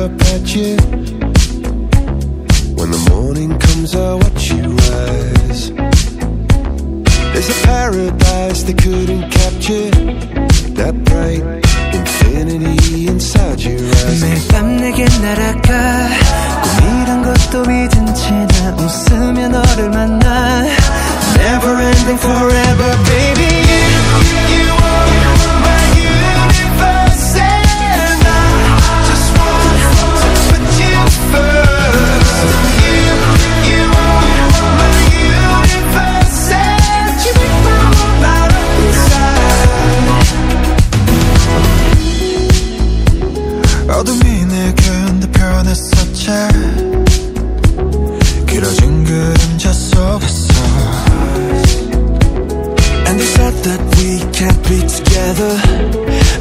up at you. When the morning comes, I bright infinity inside your eyes. 매일 밤 내게 날아가 꿈이란 것도 믿은 채 나 웃으며 너를 만나 Never ending forever baby 길어진 그림자 속에서 And they said that we can't be together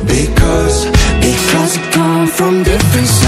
Because, because we come from different sides